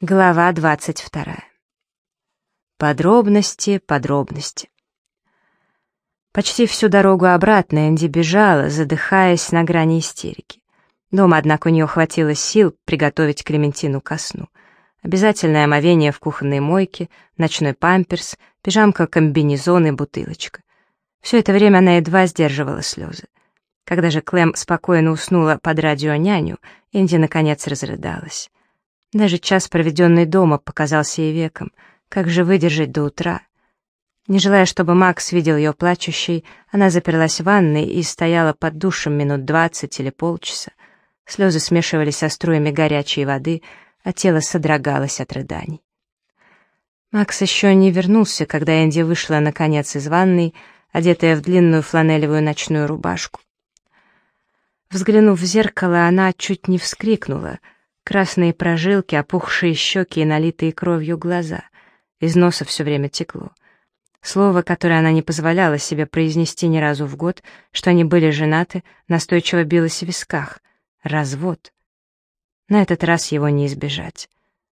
Глава двадцать вторая. Подробности, подробности. Почти всю дорогу обратно Энди бежала, задыхаясь на грани истерики. Дома, однако, у нее хватило сил приготовить Клементину ко сну. Обязательное омовение в кухонной мойке, ночной памперс, пижамка-комбинезон и бутылочка. Все это время она едва сдерживала слезы. Когда же Клем спокойно уснула под радио няню, Энди наконец разрыдалась. Даже час, проведенный дома, показался ей веком. Как же выдержать до утра? Не желая, чтобы Макс видел ее плачущей, она заперлась в ванной и стояла под душем минут двадцать или полчаса. Слезы смешивались со струями горячей воды, а тело содрогалось от рыданий. Макс еще не вернулся, когда Энди вышла, наконец, из ванной, одетая в длинную фланелевую ночную рубашку. Взглянув в зеркало, она чуть не вскрикнула — Красные прожилки, опухшие щеки и налитые кровью глаза. Из носа все время текло. Слово, которое она не позволяла себе произнести ни разу в год, что они были женаты, настойчиво билось в висках. Развод. На этот раз его не избежать.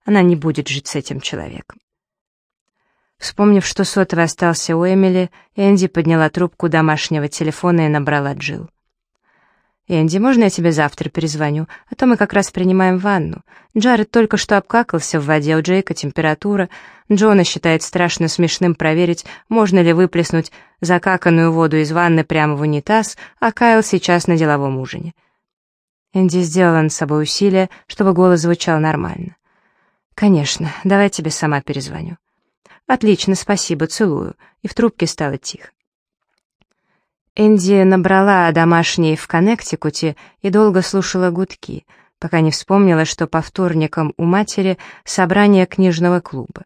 Она не будет жить с этим человеком. Вспомнив, что сотовый остался у Эмили, Энди подняла трубку домашнего телефона и набрала Джилл. «Энди, можно я тебе завтра перезвоню? А то мы как раз принимаем ванну. Джаред только что обкакался в воде, у Джейка температура. Джона считает страшно смешным проверить, можно ли выплеснуть закаканную воду из ванны прямо в унитаз, а Кайл сейчас на деловом ужине». Энди сделала над собой усилие, чтобы голос звучал нормально. «Конечно, давай тебе сама перезвоню». «Отлично, спасибо, целую». И в трубке стало тихо. Энди набрала домашней в Коннектикуте и долго слушала гудки, пока не вспомнила, что по вторникам у матери собрание книжного клуба.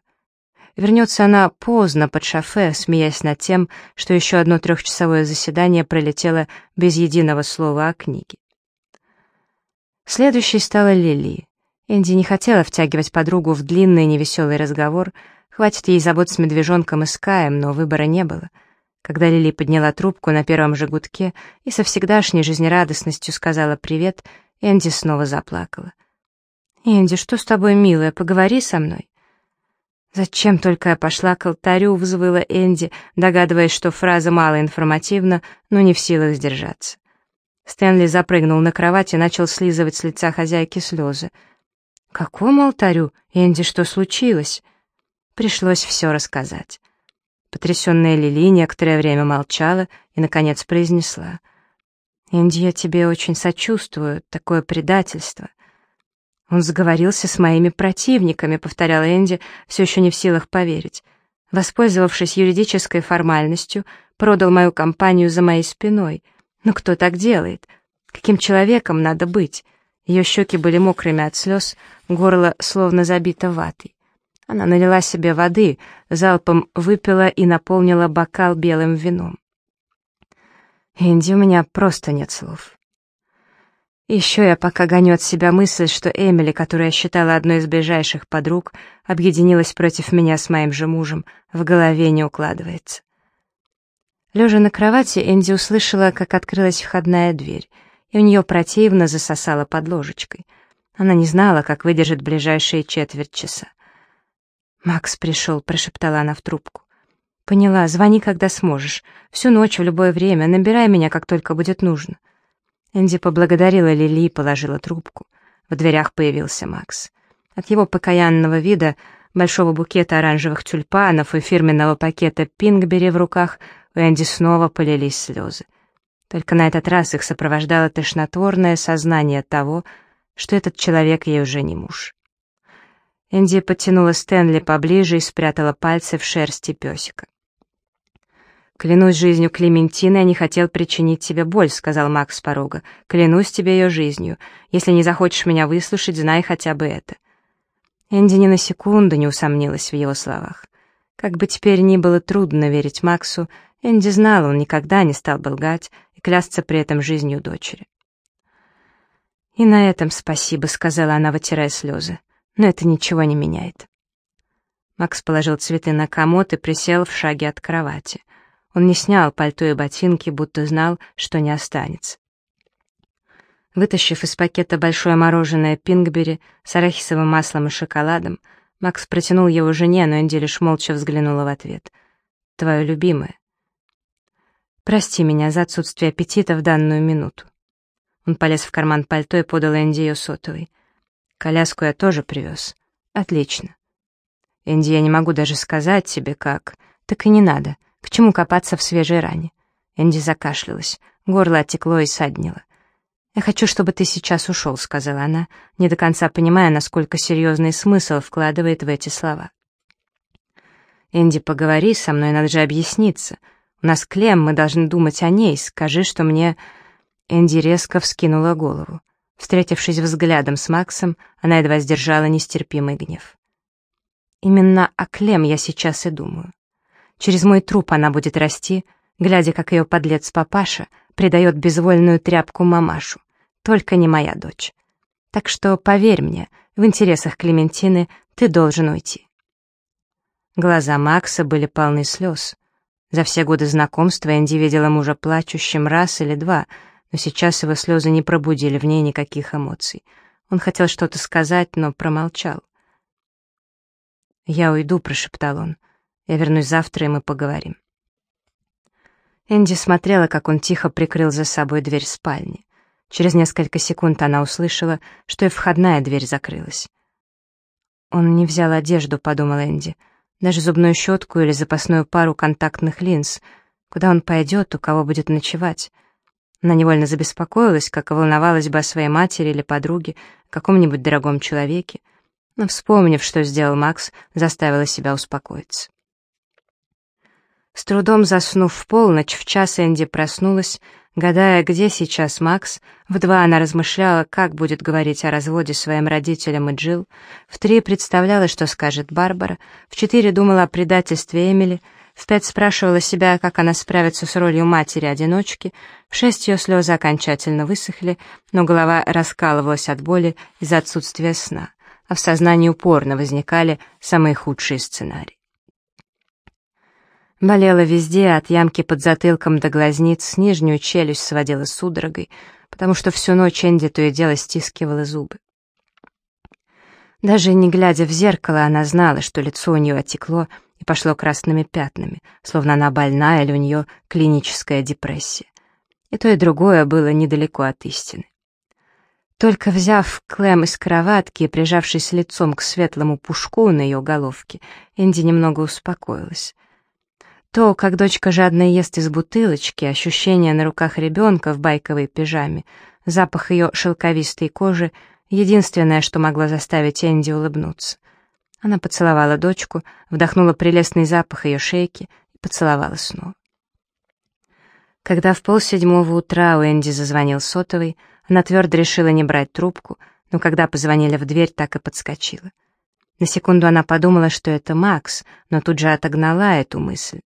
Вернется она поздно под шофе, смеясь над тем, что еще одно трехчасовое заседание пролетело без единого слова о книге. Следующей стала Лили. Энди не хотела втягивать подругу в длинный невеселый разговор, хватит ей забот с медвежонком и Скаем, но выбора не было — когда Лили подняла трубку на первом же гудке и со всегдашней жизнерадостностью сказала «привет», Энди снова заплакала. «Энди, что с тобой, милая, поговори со мной». «Зачем только я пошла к алтарю?» — взвыла Энди, догадываясь, что фраза мало информативна, но не в силах сдержаться. Стэнли запрыгнул на кровать и начал слизывать с лица хозяйки слезы. «Какому алтарю? Энди, что случилось?» Пришлось все рассказать. Потрясенная Лили некоторое время молчала и, наконец, произнесла. «Энди, я тебе очень сочувствую, такое предательство». «Он заговорился с моими противниками», — повторяла Энди, все еще не в силах поверить. Воспользовавшись юридической формальностью, продал мою компанию за моей спиной. Но кто так делает? Каким человеком надо быть? Ее щеки были мокрыми от слез, горло словно забито ватой. Она налила себе воды, залпом выпила и наполнила бокал белым вином. «Энди, у меня просто нет слов». Еще я пока гоню от себя мысль, что Эмили, которую я считала одной из ближайших подруг, объединилась против меня с моим же мужем, в голове не укладывается. Лежа на кровати, Энди услышала, как открылась входная дверь, и у нее противно засосала под ложечкой. Она не знала, как выдержит ближайшие четверть часа. «Макс пришел», — прошептала она в трубку. «Поняла, звони, когда сможешь. Всю ночь, в любое время. Набирай меня, как только будет нужно». Энди поблагодарила Лили и положила трубку. В дверях появился Макс. От его покаянного вида, большого букета оранжевых тюльпанов и фирменного пакета Пингбери в руках у Энди снова полились слезы. Только на этот раз их сопровождало тошнотворное сознание того, что этот человек ей уже не муж. Энди подтянула Стэнли поближе и спрятала пальцы в шерсти песика. «Клянусь жизнью Клементины, я не хотел причинить тебе боль», — сказал Макс с порога. «Клянусь тебе ее жизнью. Если не захочешь меня выслушать, знай хотя бы это». Энди ни на секунду не усомнилась в его словах. Как бы теперь ни было трудно верить Максу, Энди знал, он никогда не стал бы лгать и клясться при этом жизнью дочери. «И на этом спасибо», — сказала она, вытирая слезы но это ничего не меняет. Макс положил цветы на комод и присел в шаге от кровати. Он не снял пальто и ботинки, будто знал, что не останется. Вытащив из пакета большое мороженое пингбери с арахисовым маслом и шоколадом, Макс протянул его жене, но Энди лишь молча взглянула в ответ. «Твое любимое». «Прости меня за отсутствие аппетита в данную минуту». Он полез в карман пальто и подал Энди ее сотовый. «Коляску я тоже привез. Отлично. Энди, я не могу даже сказать тебе, как. Так и не надо. К чему копаться в свежей ране?» Энди закашлялась. Горло отекло и саднило. «Я хочу, чтобы ты сейчас ушел», — сказала она, не до конца понимая, насколько серьезный смысл вкладывает в эти слова. «Энди, поговори со мной, надо же объясниться. У нас Клем, мы должны думать о ней. Скажи, что мне...» Энди резко вскинула голову. Встретившись взглядом с Максом, она едва сдержала нестерпимый гнев. «Именно о Клем я сейчас и думаю. Через мой труп она будет расти, глядя, как ее подлец-папаша предает безвольную тряпку мамашу. Только не моя дочь. Так что, поверь мне, в интересах Клементины ты должен уйти». Глаза Макса были полны слез. За все годы знакомства Энди видела мужа плачущим раз или два, но сейчас его слезы не пробудили в ней никаких эмоций. Он хотел что-то сказать, но промолчал. «Я уйду», — прошептал он. «Я вернусь завтра, и мы поговорим». Энди смотрела, как он тихо прикрыл за собой дверь спальни. Через несколько секунд она услышала, что и входная дверь закрылась. «Он не взял одежду», — подумал Энди. «Даже зубную щетку или запасную пару контактных линз. Куда он пойдет, у кого будет ночевать?» Она невольно забеспокоилась, как и волновалась бы о своей матери или подруге, каком-нибудь дорогом человеке, но, вспомнив, что сделал Макс, заставила себя успокоиться. С трудом заснув в полночь, в час Энди проснулась, гадая, где сейчас Макс. В два она размышляла, как будет говорить о разводе своим родителям и Джилл. В три представляла, что скажет Барбара. В четыре думала о предательстве Эмили. В спрашивала себя, как она справится с ролью матери-одиночки. В шесть ее слезы окончательно высохли, но голова раскалывалась от боли из-за отсутствия сна, а в сознании упорно возникали самые худшие сценарии. Болела везде, от ямки под затылком до глазниц, нижнюю челюсть сводила судорогой, потому что всю ночь Энди то и дело стискивала зубы. Даже не глядя в зеркало, она знала, что лицо у нее отекло и пошло красными пятнами, словно она больна или у нее клиническая депрессия. И то, и другое было недалеко от истины. Только взяв Клэм из кроватки и прижавшись лицом к светлому пушку на ее головке, Энди немного успокоилась. То, как дочка жадно ест из бутылочки, ощущение на руках ребенка в байковой пижаме, запах ее шелковистой кожи — единственное, что могло заставить Энди улыбнуться. Она поцеловала дочку, вдохнула прелестный запах ее шейки и поцеловала снова. Когда в полседьмого утра у Энди зазвонил сотовый, она твердо решила не брать трубку, но когда позвонили в дверь, так и подскочила. На секунду она подумала, что это Макс, но тут же отогнала эту мысль.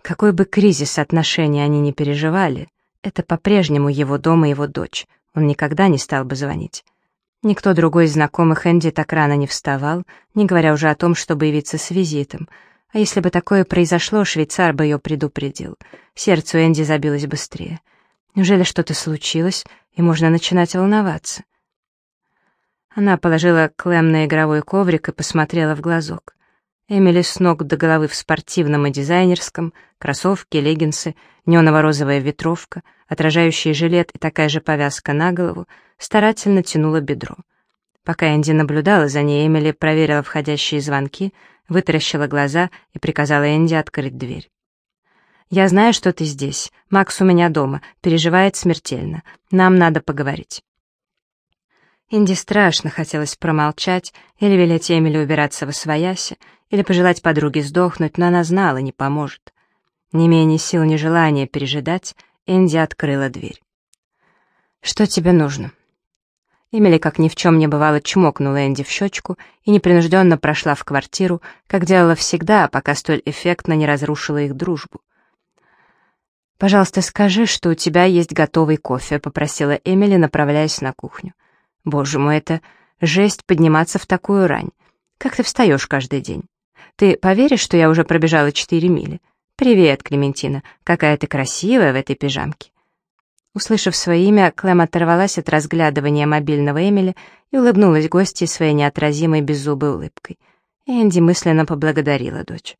Какой бы кризис отношений они ни переживали, это по-прежнему его дом и его дочь, он никогда не стал бы звонить. Никто другой из знакомых Энди так рано не вставал, не говоря уже о том, чтобы явиться с визитом. А если бы такое произошло, швейцар бы ее предупредил. Сердце у Энди забилось быстрее. Неужели что-то случилось, и можно начинать волноваться? Она положила Клэм на игровой коврик и посмотрела в глазок. Эмили с ног до головы в спортивном и дизайнерском, кроссовки, леггинсы, неоново-розовая ветровка, отражающий жилет и такая же повязка на голову, старательно тянула бедро. Пока Энди наблюдала за ней, Эмили проверила входящие звонки, вытаращила глаза и приказала Энди открыть дверь. «Я знаю, что ты здесь. Макс у меня дома, переживает смертельно. Нам надо поговорить». Инди страшно хотелось промолчать или велеть Эмили убираться во свояси, или пожелать подруге сдохнуть, но она знала, не поможет. Не имея ни сил, ни желания пережидать, Энди открыла дверь. «Что тебе нужно?» Эмили, как ни в чем не бывало, чмокнула Энди в щечку и непринужденно прошла в квартиру, как делала всегда, пока столь эффектно не разрушила их дружбу. «Пожалуйста, скажи, что у тебя есть готовый кофе», — попросила Эмили, направляясь на кухню. Боже мой, это жесть подниматься в такую рань. Как ты встаешь каждый день? Ты поверишь, что я уже пробежала четыре мили? Привет, Клементина, какая ты красивая в этой пижамке. Услышав свое имя, Клэм оторвалась от разглядывания мобильного Эмили и улыбнулась гостье своей неотразимой беззубой улыбкой. Энди мысленно поблагодарила дочь.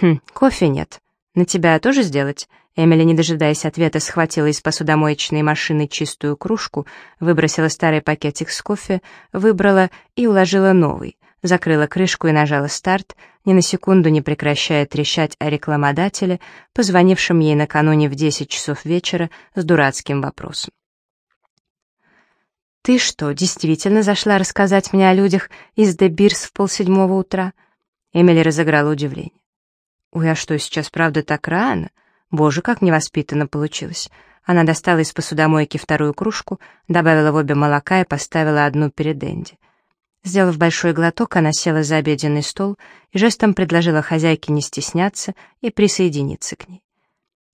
«Хм, кофе нет. На тебя тоже сделать?» Эмили, не дожидаясь ответа, схватила из посудомоечной машины чистую кружку, выбросила старый пакетик с кофе, выбрала и уложила новый, закрыла крышку и нажала старт, ни на секунду не прекращая трещать о рекламодателе, позвонившем ей накануне в 10 часов вечера с дурацким вопросом. «Ты что, действительно зашла рассказать мне о людях из Дебирс в полседьмого утра?» Эмили разыграла удивление. «Ой, а что, сейчас правда так рано? Боже, как невоспитанно получилось!» Она достала из посудомойки вторую кружку, добавила в обе молока и поставила одну перед Энди. Сделав большой глоток, она села за обеденный стол и жестом предложила хозяйке не стесняться и присоединиться к ней.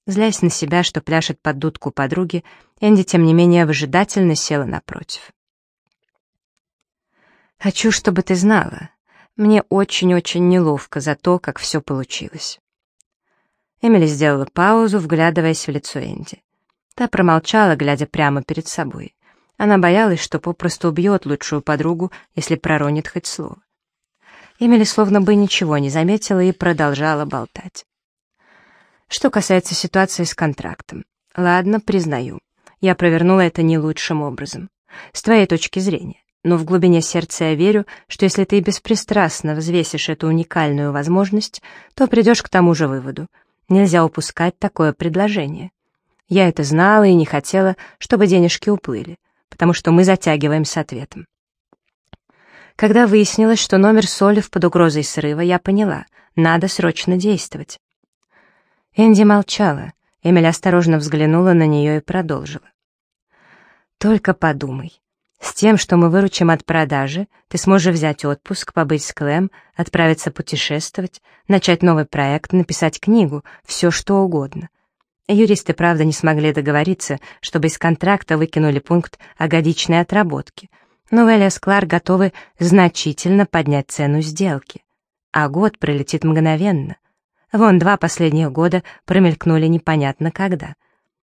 Злясь на себя, что пляшет под дудку подруги, Энди, тем не менее, выжидательно села напротив. «Хочу, чтобы ты знала. Мне очень-очень неловко за то, как все получилось». Эмили сделала паузу, вглядываясь в лицо Энди. Та промолчала, глядя прямо перед собой. Она боялась, что попросту убьет лучшую подругу, если проронит хоть слово. Эмили словно бы ничего не заметила и продолжала болтать. Что касается ситуации с контрактом. Ладно, признаю. Я провернула это не лучшим образом. С твоей точки зрения. Но в глубине сердца я верю, что если ты беспристрастно взвесишь эту уникальную возможность, то придешь к тому же выводу. Нельзя упускать такое предложение. Я это знала и не хотела, чтобы денежки уплыли потому что мы затягиваем с ответом. Когда выяснилось, что номер Солев под угрозой срыва, я поняла, надо срочно действовать. Энди молчала. Эмиль осторожно взглянула на нее и продолжила. «Только подумай. С тем, что мы выручим от продажи, ты сможешь взять отпуск, побыть с Клэм, отправиться путешествовать, начать новый проект, написать книгу, все что угодно. Юристы, правда, не смогли договориться, чтобы из контракта выкинули пункт о годичной отработке, но Вэлли Клар готовы значительно поднять цену сделки. А год пролетит мгновенно. Вон два последних года промелькнули непонятно когда.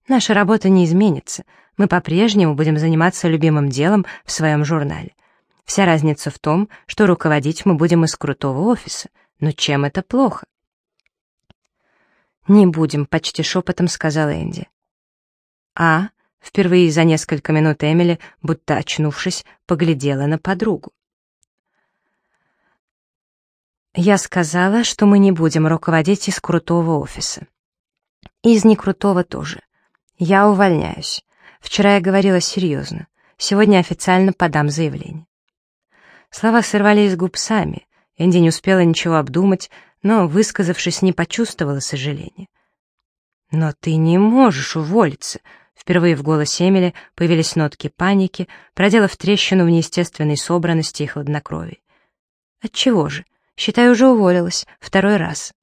Наша работа не изменится, мы по-прежнему будем заниматься любимым делом в своем журнале. Вся разница в том, что руководить мы будем из крутого офиса. Но чем это плохо? «Не будем», — почти шепотом сказала Энди. «А?» — впервые за несколько минут Эмили, будто очнувшись, поглядела на подругу. «Я сказала, что мы не будем руководить из крутого офиса. Из некрутого тоже. Я увольняюсь. Вчера я говорила серьезно. Сегодня официально подам заявление». Слова сорвались с губ сами. Энди не успела ничего обдумать, но, высказавшись, не почувствовала сожаления. «Но ты не можешь уволиться!» Впервые в голосе Эмили появились нотки паники, проделав трещину в неестественной собранности и хладнокровии. «Отчего же? Считай, уже уволилась. Второй раз».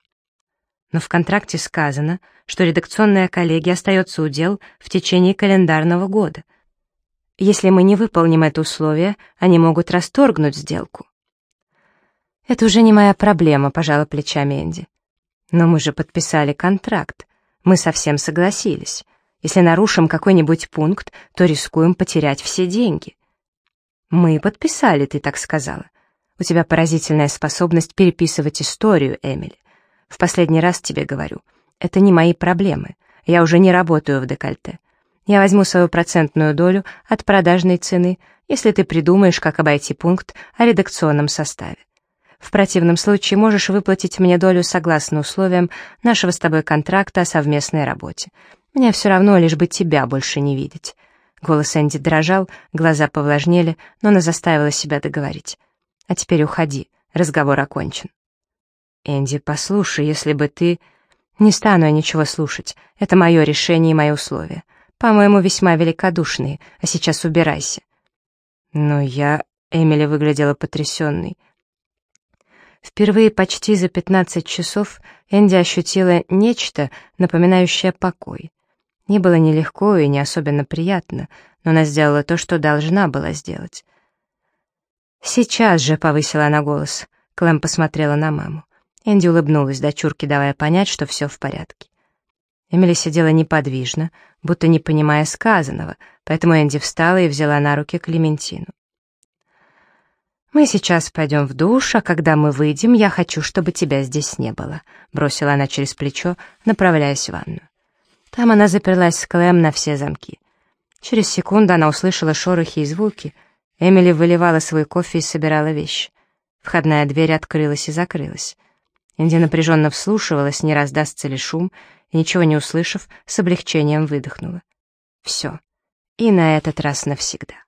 Но в контракте сказано, что редакционная коллегия остается у дел в течение календарного года. Если мы не выполним это условие, они могут расторгнуть сделку. «Это уже не моя проблема», — пожала плечами Энди. «Но мы же подписали контракт. Мы совсем согласились. Если нарушим какой-нибудь пункт, то рискуем потерять все деньги». «Мы подписали, ты так сказала. У тебя поразительная способность переписывать историю, Эмили. В последний раз тебе говорю, это не мои проблемы. Я уже не работаю в декольте. Я возьму свою процентную долю от продажной цены, если ты придумаешь, как обойти пункт о редакционном составе. В противном случае можешь выплатить мне долю согласно условиям нашего с тобой контракта о совместной работе. Мне все равно, лишь бы тебя больше не видеть». Голос Энди дрожал, глаза повлажнели, но она заставила себя договорить. «А теперь уходи, разговор окончен». «Энди, послушай, если бы ты...» «Не стану я ничего слушать. Это мое решение и мои условия. По-моему, весьма великодушные, а сейчас убирайся». «Но я...» — Эмили выглядела потрясенной. Впервые почти за 15 часов Энди ощутила нечто, напоминающее покой. Не было ни легко и не особенно приятно, но она сделала то, что должна была сделать. «Сейчас же», — повысила она голос. Клэм посмотрела на маму. Энди улыбнулась дочурке, давая понять, что все в порядке. Эмили сидела неподвижно, будто не понимая сказанного, поэтому Энди встала и взяла на руки Клементину. «Мы сейчас пойдем в душ, а когда мы выйдем, я хочу, чтобы тебя здесь не было», бросила она через плечо, направляясь в ванну. Там она заперлась с Клэм на все замки. Через секунду она услышала шорохи и звуки. Эмили выливала свой кофе и собирала вещи. Входная дверь открылась и закрылась. Энди напряженно вслушивалась, не раздастся ли шум, и, ничего не услышав, с облегчением выдохнула. Все. И на этот раз навсегда.